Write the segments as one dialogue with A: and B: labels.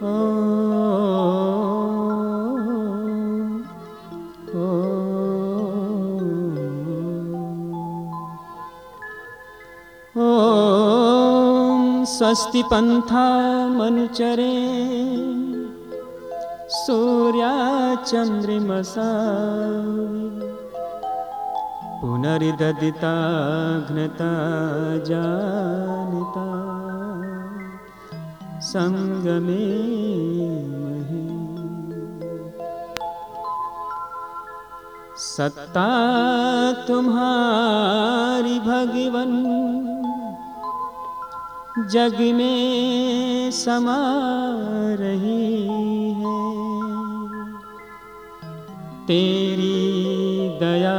A: ओ स्वस्तिपन्थामनुचरे सूर्याचन्द्रिमसा पुनरिदधिताघ्नता जानिता। सङ्गमे मही। सत्ता तुम्हारी भगवन, जग में समा रही है। तेरी दया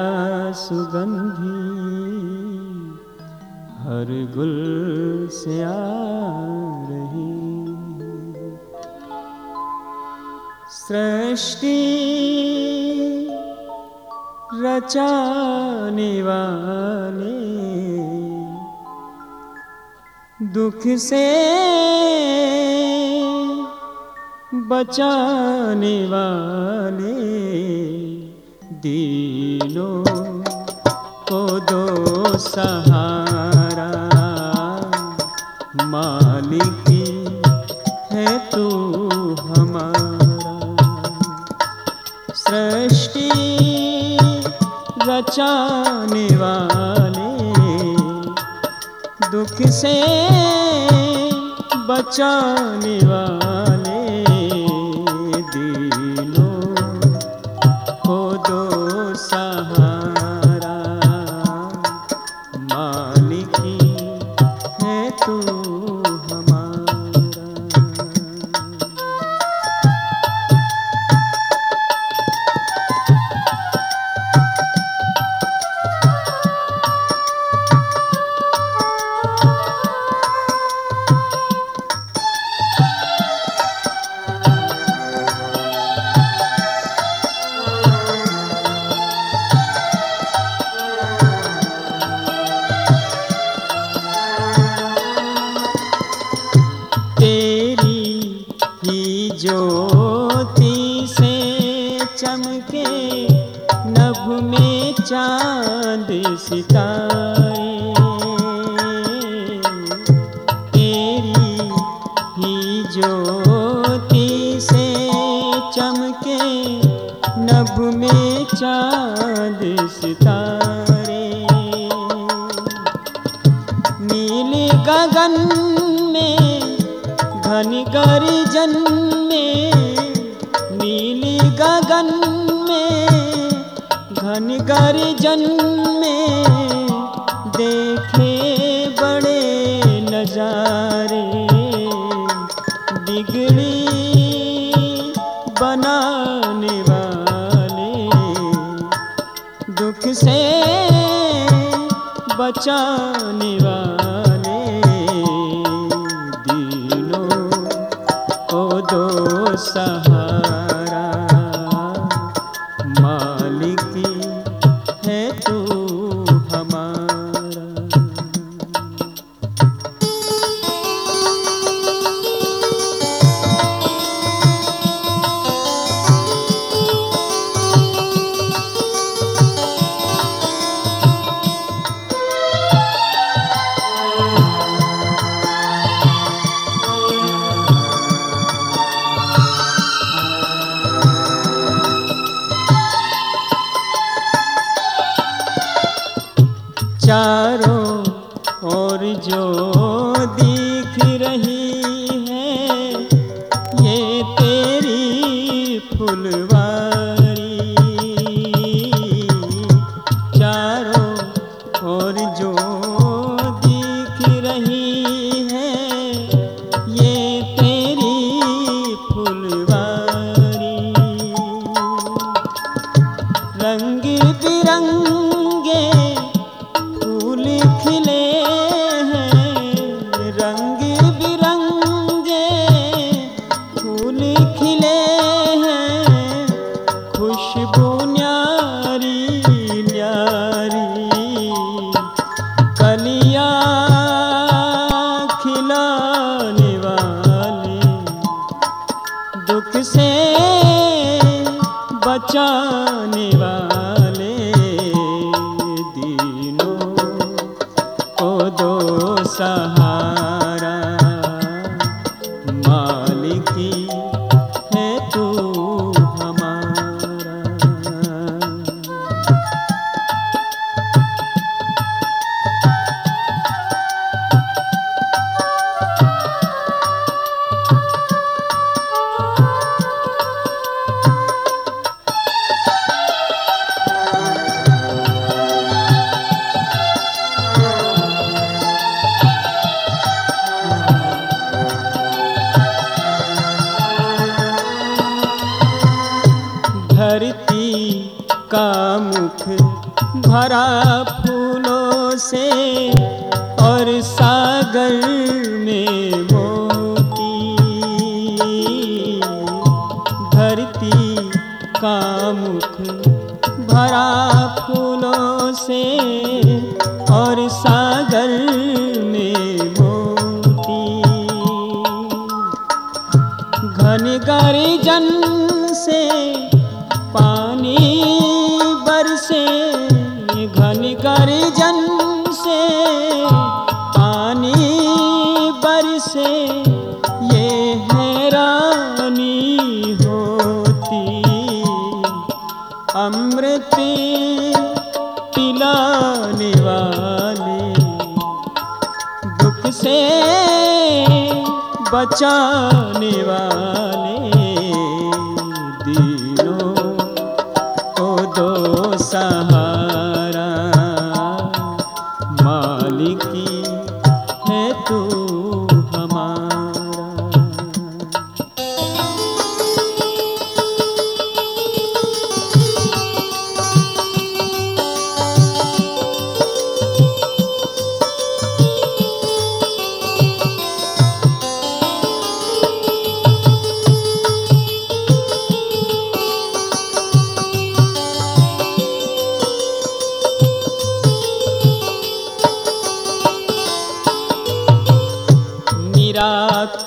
A: सुगंधी हर गुल से आ सृष्टि रचाने वाले दुख से बचाने वाले दीनों को दो सहारा मालिकी रचाने वाले। दुख से बचाने वाले। चमके नभ में चाँद सितारे। तेरी ही ज्योति से चमके नभ में चाँद सितारे। नीले गगन में घन गर्जन में गगन में, घन गर्जन में, देखे बड़े नजारे। बिगड़ी बनाने वाले, दुख से बचाने वाले दीनों को दो जो से बचाने धरती का मुख भरा फूलों से और सागर में मोती। धरती का मुख भरा फूलों से बचाने वाले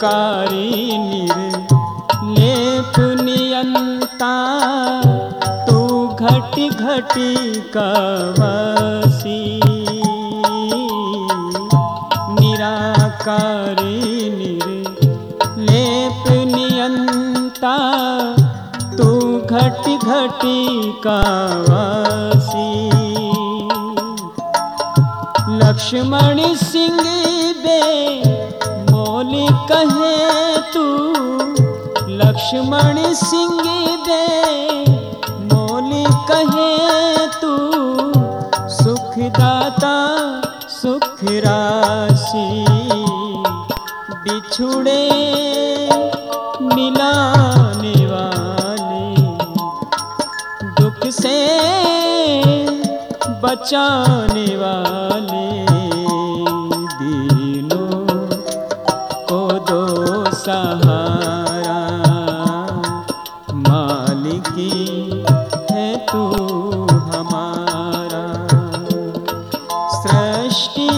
A: निराकारी निर्लेप नियंता, तू घट घटी का वासी निराकारी निर्लेप नियंता, तू घट घटी का वासी लक्ष्मण सिंह बे मोली कहे तू, लक्ष्मण सिंह दे। मोली कहे तू, सुखदाता सुख राशि बिछुड़े मिलाने वाले। दुख से बचाने वाले। सहारा मालिकी है तू हमारा। सृष्टि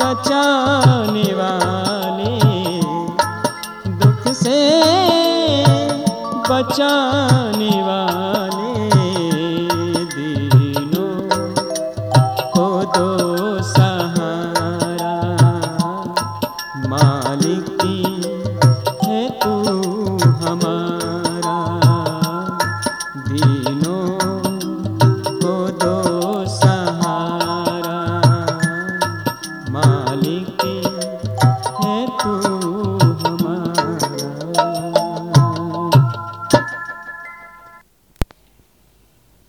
A: रचाने वाले दुख से बचा dino